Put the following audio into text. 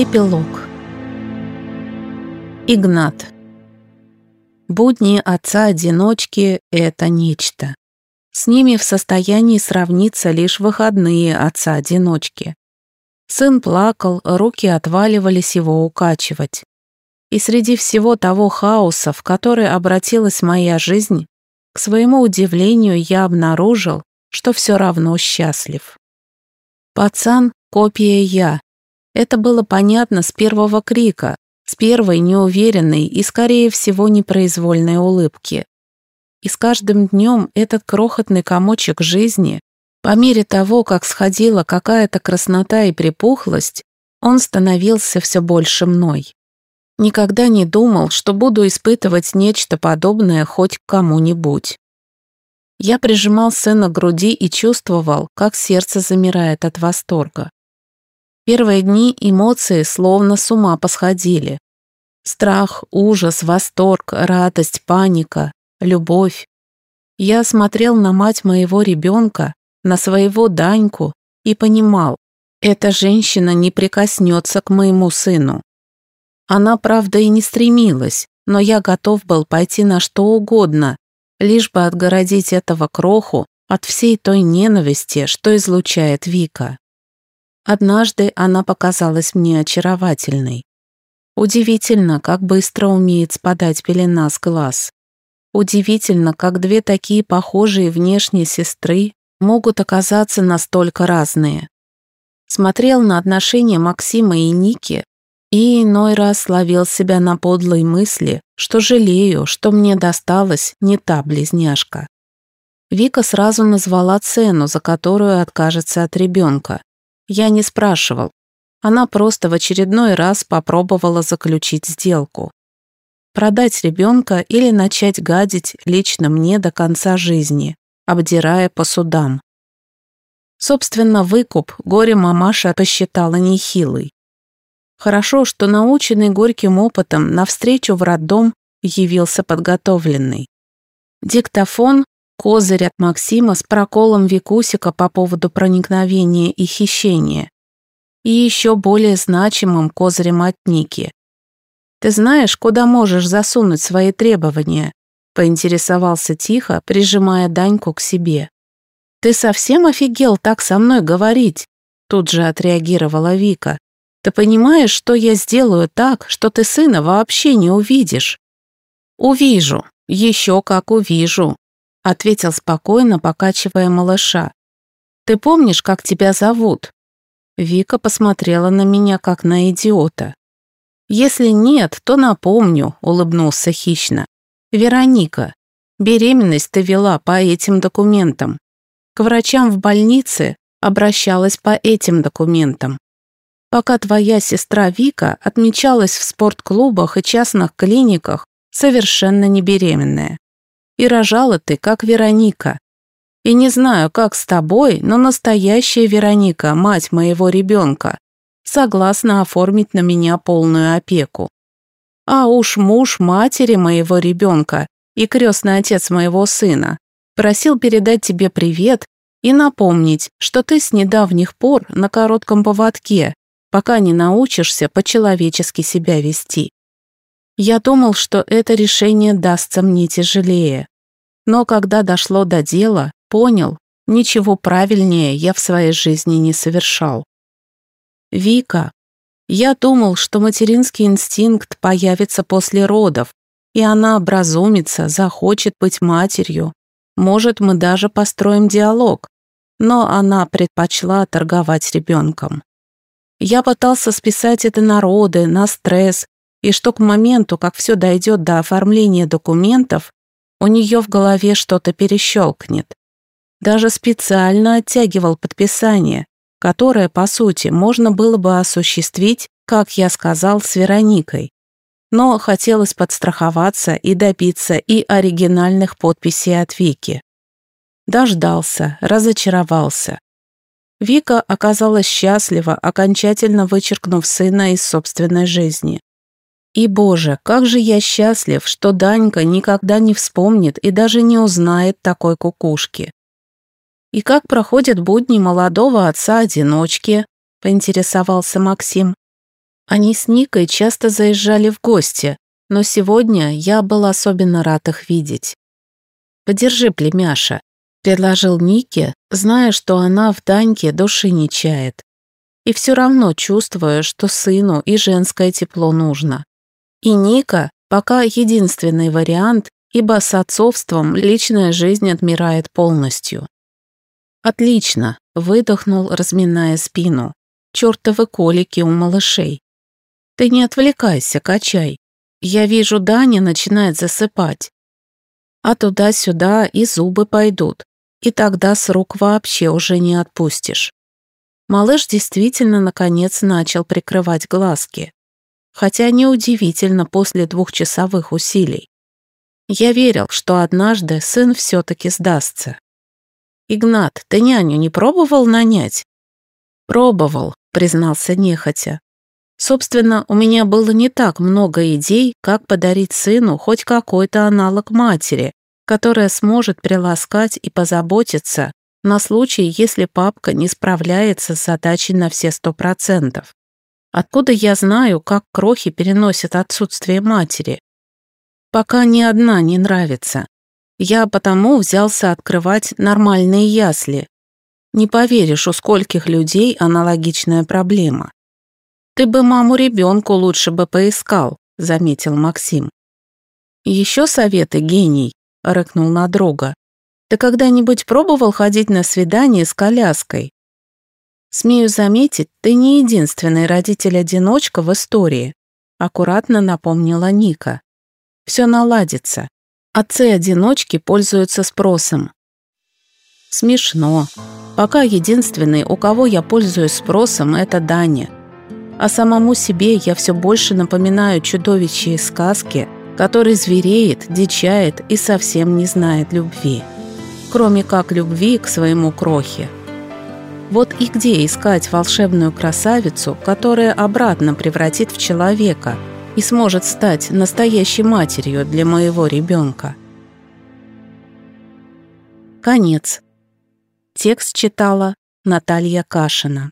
Эпилог Игнат Будни отца-одиночки – это нечто. С ними в состоянии сравниться лишь выходные отца-одиночки. Сын плакал, руки отваливались его укачивать. И среди всего того хаоса, в который обратилась моя жизнь, к своему удивлению я обнаружил, что все равно счастлив. Пацан – копия я, это было понятно с первого крика, с первой неуверенной и, скорее всего, непроизвольной улыбки. И с каждым днем этот крохотный комочек жизни, по мере того, как сходила какая-то краснота и припухлость, он становился все больше мной. Никогда не думал, что буду испытывать нечто подобное хоть к кому-нибудь. Я прижимал сына к груди и чувствовал, как сердце замирает от восторга. Первые дни эмоции словно с ума посходили. Страх, ужас, восторг, радость, паника, любовь. Я смотрел на мать моего ребенка, на своего Даньку и понимал, эта женщина не прикоснется к моему сыну. Она, правда, и не стремилась, но я готов был пойти на что угодно, лишь бы отгородить этого кроху от всей той ненависти, что излучает Вика. Однажды она показалась мне очаровательной. Удивительно, как быстро умеет спадать пелена с глаз. Удивительно, как две такие похожие внешне сестры могут оказаться настолько разные. Смотрел на отношения Максима и Ники и иной раз ловил себя на подлой мысли, что жалею, что мне досталась не та близняшка. Вика сразу назвала цену, за которую откажется от ребенка. Я не спрашивал. Она просто в очередной раз попробовала заключить сделку. Продать ребенка или начать гадить лично мне до конца жизни, обдирая по судам. Собственно, выкуп горе-мамаша посчитала нехилый. Хорошо, что наученный горьким опытом навстречу в роддом явился подготовленный. Диктофон Козырь от Максима с проколом Викусика по поводу проникновения и хищения. И еще более значимым козырем от Ники. «Ты знаешь, куда можешь засунуть свои требования?» поинтересовался тихо, прижимая Даньку к себе. «Ты совсем офигел так со мной говорить?» Тут же отреагировала Вика. «Ты понимаешь, что я сделаю так, что ты сына вообще не увидишь?» «Увижу, еще как увижу», ответил спокойно, покачивая малыша. «Ты помнишь, как тебя зовут?» Вика посмотрела на меня, как на идиота. «Если нет, то напомню», — улыбнулся хищно. «Вероника, беременность ты вела по этим документам. К врачам в больнице обращалась по этим документам. Пока твоя сестра Вика отмечалась в спортклубах и частных клиниках совершенно не беременная. И рожала ты, как Вероника. И не знаю, как с тобой, но настоящая Вероника, мать моего ребенка, согласна оформить на меня полную опеку. А уж муж матери моего ребенка и крестный отец моего сына просил передать тебе привет и напомнить, что ты с недавних пор на коротком поводке, пока не научишься по-человечески себя вести. Я думал, что это решение дастся мне тяжелее. Но когда дошло до дела, понял, ничего правильнее я в своей жизни не совершал. Вика. Я думал, что материнский инстинкт появится после родов, и она образумится, захочет быть матерью. Может, мы даже построим диалог. Но она предпочла торговать ребенком. Я пытался списать это на роды, на стресс, и что к моменту, как все дойдет до оформления документов, у нее в голове что-то перещелкнет. Даже специально оттягивал подписание, которое, по сути, можно было бы осуществить, как я сказал, с Вероникой. Но хотелось подстраховаться и добиться и оригинальных подписей от Вики. Дождался, разочаровался. Вика оказалась счастлива, окончательно вычеркнув сына из собственной жизни. И, боже, как же я счастлив, что Данька никогда не вспомнит и даже не узнает такой кукушки. «И как проходят будни молодого отца-одиночки?» – поинтересовался Максим. Они с Никой часто заезжали в гости, но сегодня я был особенно рад их видеть. «Подержи, племяша», — предложил Нике, зная, что она в Даньке души не чает. И все равно чувствуя, что сыну и женское тепло нужно. И Ника пока единственный вариант, ибо с отцовством личная жизнь отмирает полностью. «Отлично», — выдохнул, разминая спину. «Чёртовы колики у малышей». «Ты не отвлекайся, качай. Я вижу, Даня начинает засыпать. А туда-сюда и зубы пойдут, и тогда с рук вообще уже не отпустишь». Малыш действительно, наконец, начал прикрывать глазки. Хотя неудивительно после двухчасовых усилий. Я верил, что однажды сын все-таки сдастся. «Игнат, ты няню не пробовал нанять?» «Пробовал», — признался нехотя. Собственно, у меня было не так много идей, как подарить сыну хоть какой-то аналог матери, которая сможет приласкать и позаботиться на случай, если папка не справляется с задачей на все сто процентов. Откуда я знаю, как крохи переносят отсутствие матери? Пока ни одна не нравится. Я потому взялся открывать нормальные ясли. Не поверишь, у скольких людей аналогичная проблема. «Ты бы маму ребенку лучше бы поискал», — заметил Максим. «Еще советы, гений», — рыкнул на друга. «Ты когда-нибудь пробовал ходить на свидание с коляской?» «Смею заметить, ты не единственный родитель-одиночка в истории», — аккуратно напомнила Ника. «Все наладится. Отцы-одиночки пользуются спросом». «Смешно. Пока единственный, у кого я пользуюсь спросом, это Даня а самому себе я все больше напоминаю чудовище из сказки, который звереет, дичает и совсем не знает любви. Кроме как любви к своему крохе. Вот и где искать волшебную красавицу, которая обратно превратит в человека и сможет стать настоящей матерью для моего ребенка. Конец. Текст читала Наталья Кашина.